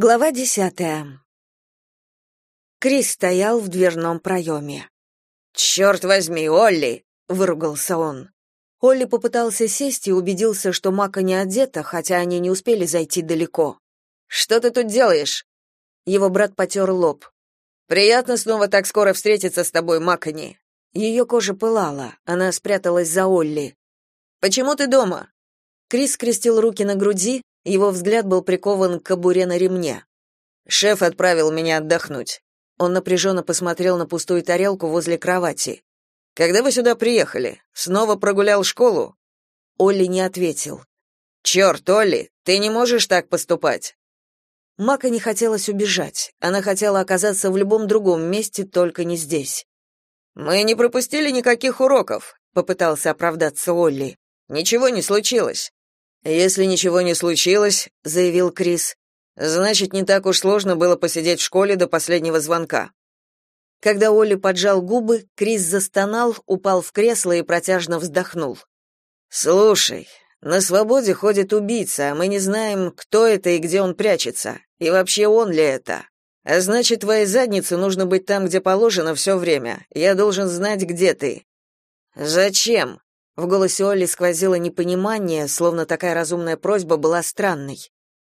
Глава десятая. Крис стоял в дверном проеме. «Черт возьми, Олли!» — выругался он. Олли попытался сесть и убедился, что Мака не одета, хотя они не успели зайти далеко. «Что ты тут делаешь?» Его брат потер лоб. «Приятно снова так скоро встретиться с тобой, Макани». Ее кожа пылала, она спряталась за Олли. «Почему ты дома?» Крис скрестил руки на груди, его взгляд был прикован к кобуре на ремне. Шеф отправил меня отдохнуть. Он напряженно посмотрел на пустую тарелку возле кровати. Когда вы сюда приехали? Снова прогулял школу? Олли не ответил. «Черт, Олли, ты не можешь так поступать. Мака не хотелось убежать. Она хотела оказаться в любом другом месте, только не здесь. Мы не пропустили никаких уроков, попытался оправдаться Олли. Ничего не случилось. Если ничего не случилось, заявил Крис, значит, не так уж сложно было посидеть в школе до последнего звонка. Когда Олли поджал губы, Крис застонал, упал в кресло и протяжно вздохнул. Слушай, на свободе ходит убийца, а мы не знаем, кто это и где он прячется, и вообще он ли это. А значит, твоей заднице нужно быть там, где положено все время. Я должен знать, где ты. Зачем? В голосе Олли сквозило непонимание, словно такая разумная просьба была странной.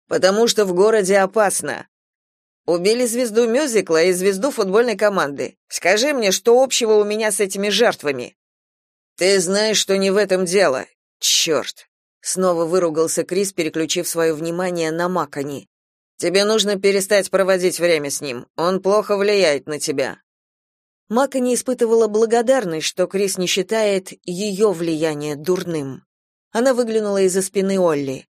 Потому что в городе опасно. Убили звезду мюзикла и звезду футбольной команды. Скажи мне, что общего у меня с этими жертвами? Ты знаешь, что не в этом дело. Черт!» Снова выругался Крис, переключив свое внимание на Макани. Тебе нужно перестать проводить время с ним. Он плохо влияет на тебя. Мака не испытывала благодарность, что Крис не считает ее влияние дурным. Она выглянула из-за спины Олли.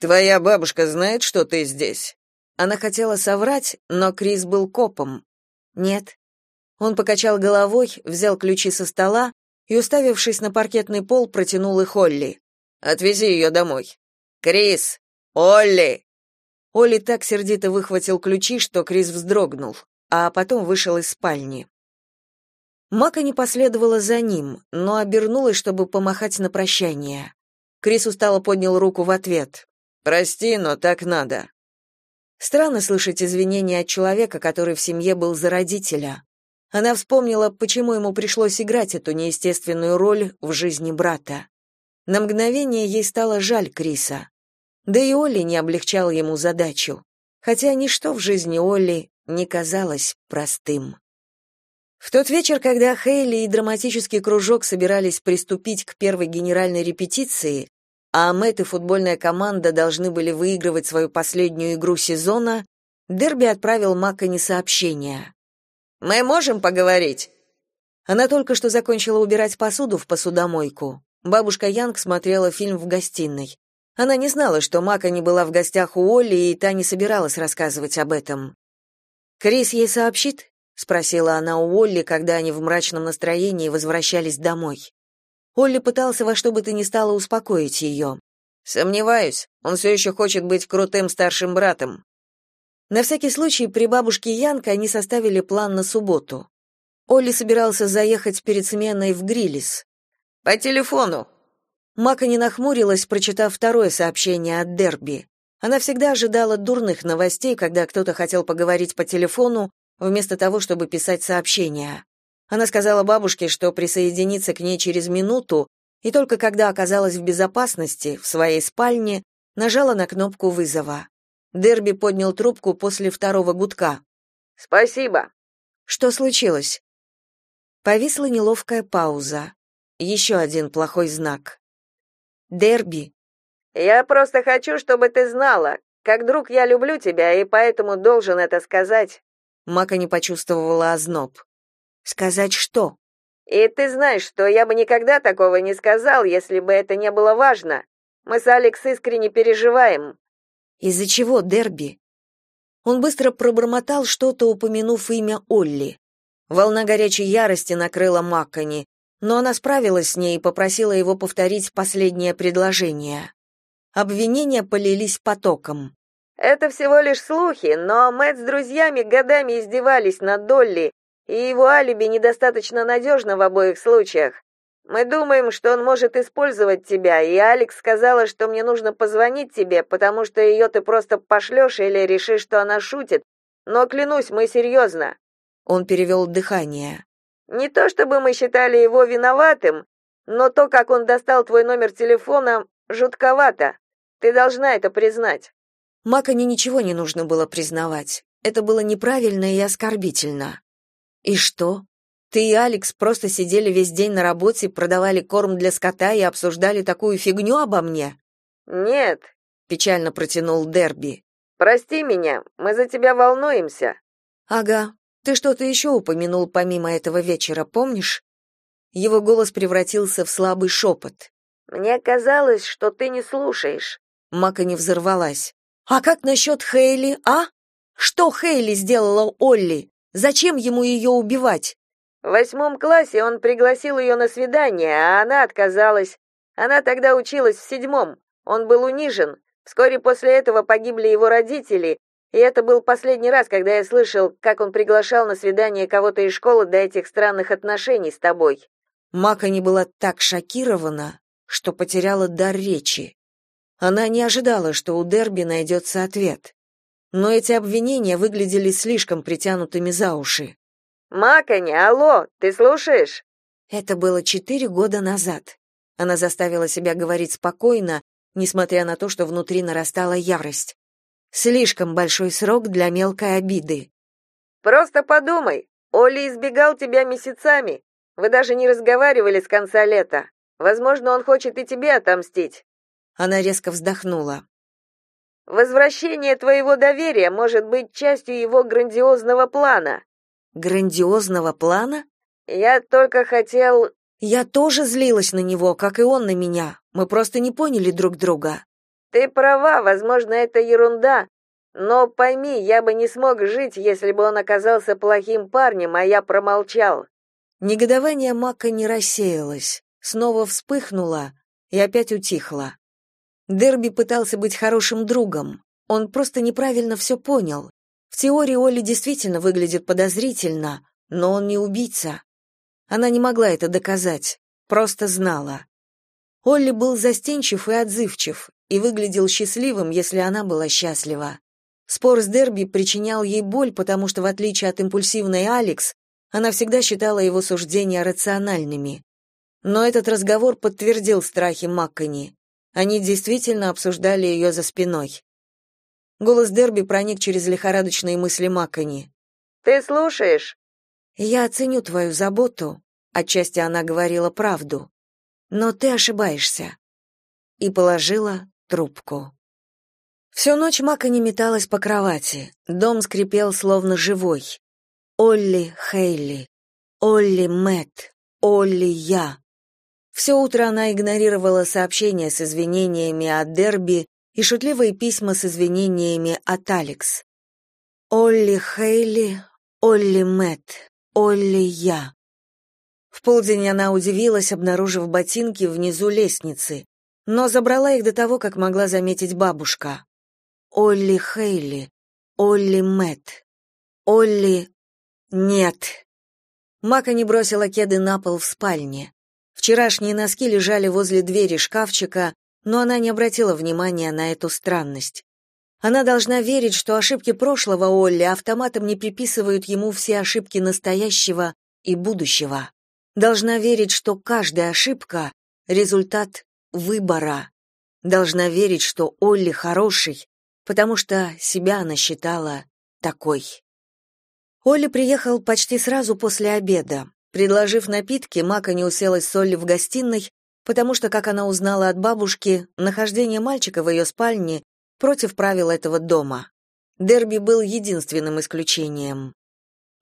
«Твоя бабушка знает, что ты здесь?» Она хотела соврать, но Крис был копом. «Нет». Он покачал головой, взял ключи со стола и, уставившись на паркетный пол, протянул их Олли. «Отвези ее домой». «Крис! Олли!» Олли так сердито выхватил ключи, что Крис вздрогнул, а потом вышел из спальни. Мака не последовала за ним, но обернулась, чтобы помахать на прощание. Крис устало поднял руку в ответ. «Прости, но так надо». Странно слышать извинения от человека, который в семье был за родителя. Она вспомнила, почему ему пришлось играть эту неестественную роль в жизни брата. На мгновение ей стало жаль Криса. Да и Олли не облегчал ему задачу, хотя ничто в жизни Олли не казалось простым. В тот вечер, когда Хейли и драматический кружок собирались приступить к первой генеральной репетиции, а Мэтт и футбольная команда должны были выигрывать свою последнюю игру сезона, Дерби отправил Маккани сообщение. «Мы можем поговорить?» Она только что закончила убирать посуду в посудомойку. Бабушка Янг смотрела фильм в гостиной. Она не знала, что Мака не была в гостях у Олли, и та не собиралась рассказывать об этом. «Крис ей сообщит?» — спросила она у Олли, когда они в мрачном настроении возвращались домой. Олли пытался во что бы то ни стало успокоить ее. «Сомневаюсь, он все еще хочет быть крутым старшим братом». На всякий случай при бабушке Янка они составили план на субботу. Олли собирался заехать перед сменой в Грилис. «По телефону», Мака не нахмурилась, прочитав второе сообщение от Дерби. Она всегда ожидала дурных новостей, когда кто-то хотел поговорить по телефону, вместо того, чтобы писать сообщения. Она сказала бабушке, что присоединится к ней через минуту, и только когда оказалась в безопасности, в своей спальне, нажала на кнопку вызова. Дерби поднял трубку после второго гудка. «Спасибо». «Что случилось?» Повисла неловкая пауза. Еще один плохой знак. Дерби. Я просто хочу, чтобы ты знала, как друг я люблю тебя и поэтому должен это сказать. Мака не почувствовала озноб. Сказать что? И ты знаешь, что я бы никогда такого не сказал, если бы это не было важно. Мы с Алекс искренне переживаем. Из-за чего Дерби? Он быстро пробормотал что-то, упомянув имя Олли. Волна горячей ярости накрыла Маккани, но она справилась с ней и попросила его повторить последнее предложение. Обвинения полились потоком. «Это всего лишь слухи, но Мэтт с друзьями годами издевались над Долли, и его алиби недостаточно надежно в обоих случаях. Мы думаем, что он может использовать тебя, и Алекс сказала, что мне нужно позвонить тебе, потому что ее ты просто пошлешь или решишь, что она шутит. Но клянусь, мы серьезно». Он перевел дыхание. Не то чтобы мы считали его виноватым, но то, как он достал твой номер телефона, жутковато. Ты должна это признать. Маконе ничего не нужно было признавать. Это было неправильно и оскорбительно. И что? Ты и Алекс просто сидели весь день на работе, продавали корм для скота и обсуждали такую фигню обо мне? Нет, печально протянул Дерби. Прости меня, мы за тебя волнуемся. Ага. Ты что-то еще упомянул помимо этого вечера, помнишь? Его голос превратился в слабый шепот. Мне казалось, что ты не слушаешь. Мака не взорвалась. А как насчет Хейли, а? Что Хейли сделала Олли? Зачем ему ее убивать? В восьмом классе он пригласил ее на свидание, а она отказалась. Она тогда училась в седьмом. Он был унижен. Вскоре после этого погибли его родители, и это был последний раз, когда я слышал, как он приглашал на свидание кого-то из школы до этих странных отношений с тобой. Мака не была так шокирована, что потеряла дар речи. Она не ожидала, что у Дерби найдется ответ. Но эти обвинения выглядели слишком притянутыми за уши. «Макони, алло, ты слушаешь?» Это было четыре года назад. Она заставила себя говорить спокойно, несмотря на то, что внутри нарастала ярость. Слишком большой срок для мелкой обиды. «Просто подумай, Оли избегал тебя месяцами. Вы даже не разговаривали с конца лета. Возможно, он хочет и тебе отомстить. Она резко вздохнула. Возвращение твоего доверия может быть частью его грандиозного плана. Грандиозного плана? Я только хотел Я тоже злилась на него, как и он на меня. Мы просто не поняли друг друга. Ты права, возможно, это ерунда, но пойми, я бы не смог жить, если бы он оказался плохим парнем, а я промолчал. Негодование Мака не рассеялось, снова вспыхнуло и опять утихло. Дерби пытался быть хорошим другом. Он просто неправильно все понял. В теории Олли действительно выглядит подозрительно, но он не убийца. Она не могла это доказать, просто знала. Олли был застенчив и отзывчив, и выглядел счастливым, если она была счастлива. Спор с Дерби причинял ей боль, потому что, в отличие от импульсивной Алекс, она всегда считала его суждения рациональными. Но этот разговор подтвердил страхи Маккани. Они действительно обсуждали ее за спиной. Голос Дерби проник через лихорадочные мысли Маккани. «Ты слушаешь?» «Я оценю твою заботу», — отчасти она говорила правду. «Но ты ошибаешься». И положила трубку. Всю ночь Мака не металась по кровати. Дом скрипел словно живой. Олли Хейли, Олли Мэтт, Олли я. Все утро она игнорировала сообщения с извинениями от Дерби и шутливые письма с извинениями от Алекс. Олли Хейли, Олли Мэтт, Олли я. В полдень она удивилась, обнаружив ботинки внизу лестницы, но забрала их до того, как могла заметить бабушка. Олли Хейли, Олли Мэтт, Олли нет. Мака не бросила кеды на пол в спальне. Вчерашние носки лежали возле двери шкафчика, но она не обратила внимания на эту странность. Она должна верить, что ошибки прошлого Олли автоматом не приписывают ему все ошибки настоящего и будущего. Должна верить, что каждая ошибка — результат выбора. Должна верить, что Олли хороший, потому что себя она считала такой. Олли приехал почти сразу после обеда. Предложив напитки, Мака не уселась с Олли в гостиной, потому что, как она узнала от бабушки, нахождение мальчика в ее спальне против правил этого дома. Дерби был единственным исключением.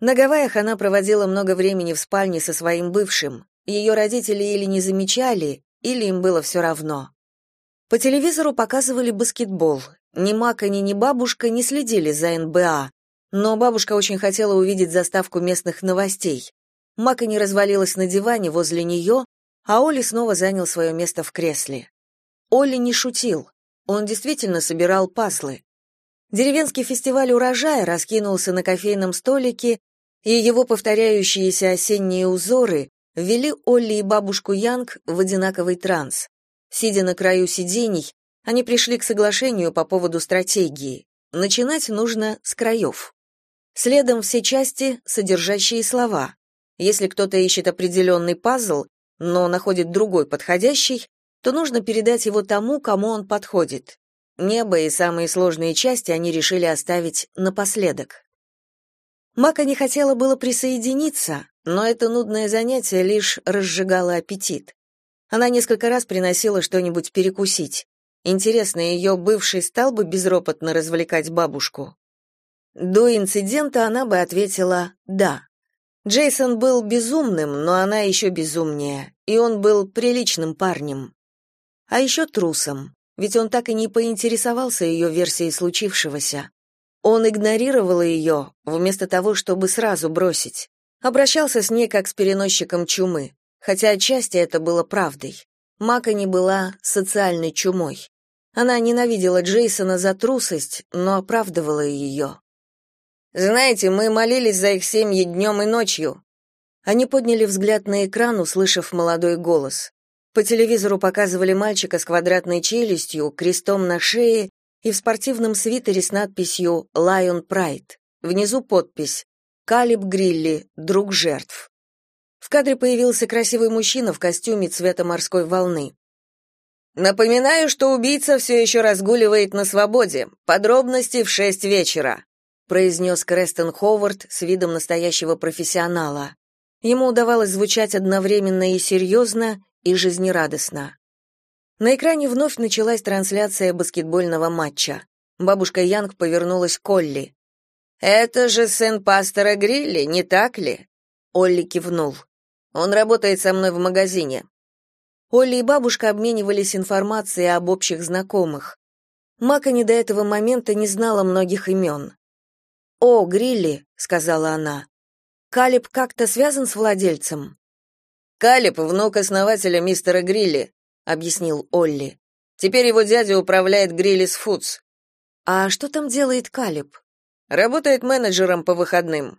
На Гавайях она проводила много времени в спальне со своим бывшим. Ее родители или не замечали, или им было все равно. По телевизору показывали баскетбол. Ни Мака, ни ни бабушка не следили за НБА, но бабушка очень хотела увидеть заставку местных новостей. Мака не развалилась на диване возле нее, а Оли снова занял свое место в кресле. Оли не шутил. Он действительно собирал пазлы. Деревенский фестиваль урожая раскинулся на кофейном столике, и его повторяющиеся осенние узоры ввели Олли и бабушку Янг в одинаковый транс. Сидя на краю сидений, они пришли к соглашению по поводу стратегии. Начинать нужно с краев. Следом все части, содержащие слова. Если кто-то ищет определенный пазл, но находит другой подходящий, то нужно передать его тому, кому он подходит. Небо и самые сложные части они решили оставить напоследок. Мака не хотела было присоединиться, но это нудное занятие лишь разжигало аппетит. Она несколько раз приносила что-нибудь перекусить. Интересно, ее бывший стал бы безропотно развлекать бабушку? До инцидента она бы ответила «да». Джейсон был безумным, но она еще безумнее, и он был приличным парнем. А еще трусом, ведь он так и не поинтересовался ее версией случившегося. Он игнорировал ее, вместо того, чтобы сразу бросить. Обращался с ней как с переносчиком чумы, хотя отчасти это было правдой. Мака не была социальной чумой. Она ненавидела Джейсона за трусость, но оправдывала ее. «Знаете, мы молились за их семьи днем и ночью». Они подняли взгляд на экран, услышав молодой голос. По телевизору показывали мальчика с квадратной челюстью, крестом на шее и в спортивном свитере с надписью «Lion Pride». Внизу подпись «Калиб Грилли, друг жертв». В кадре появился красивый мужчина в костюме цвета морской волны. Напоминаю, что убийца все еще разгуливает на свободе. Подробности в шесть вечера, произнес Крестон Ховард с видом настоящего профессионала. Ему удавалось звучать одновременно и серьезно, и жизнерадостно. На экране вновь началась трансляция баскетбольного матча. Бабушка Янг повернулась к Олли. «Это же сын пастора Грилли, не так ли?» Олли кивнул. «Он работает со мной в магазине. Олли и бабушка обменивались информацией об общих знакомых. Мака не до этого момента не знала многих имен. «О, Грилли», — сказала она. «Калиб как-то связан с владельцем?» «Калиб — внук основателя мистера Грилли», — объяснил Олли. «Теперь его дядя управляет Гриллис Фудс». «А что там делает Калиб?» «Работает менеджером по выходным».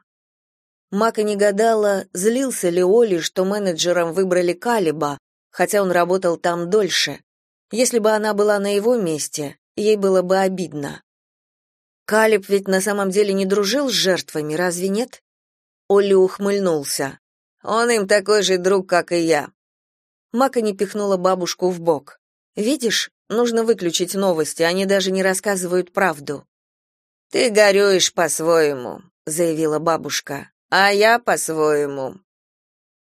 Мака не гадала, злился ли Олли, что менеджером выбрали Калиба, хотя он работал там дольше. Если бы она была на его месте, ей было бы обидно. Калиб ведь на самом деле не дружил с жертвами, разве нет? Олли ухмыльнулся. Он им такой же друг, как и я. Мака не пихнула бабушку в бок. Видишь, нужно выключить новости, они даже не рассказывают правду. Ты горюешь по-своему, заявила бабушка. А я по-своему.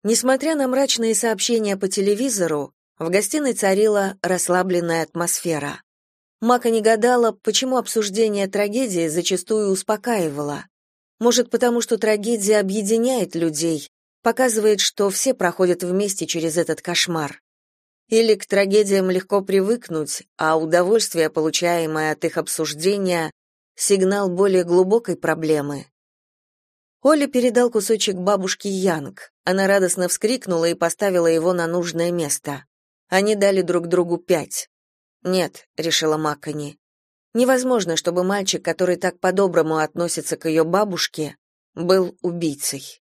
Несмотря на мрачные сообщения по телевизору, в гостиной царила расслабленная атмосфера. Мака не гадала, почему обсуждение трагедии зачастую успокаивало. Может, потому что трагедия объединяет людей, показывает, что все проходят вместе через этот кошмар. Или к трагедиям легко привыкнуть, а удовольствие, получаемое от их обсуждения, сигнал более глубокой проблемы. Оля передал кусочек бабушке Янг. Она радостно вскрикнула и поставила его на нужное место. Они дали друг другу пять. «Нет», — решила Маккани. «Невозможно, чтобы мальчик, который так по-доброму относится к ее бабушке, был убийцей».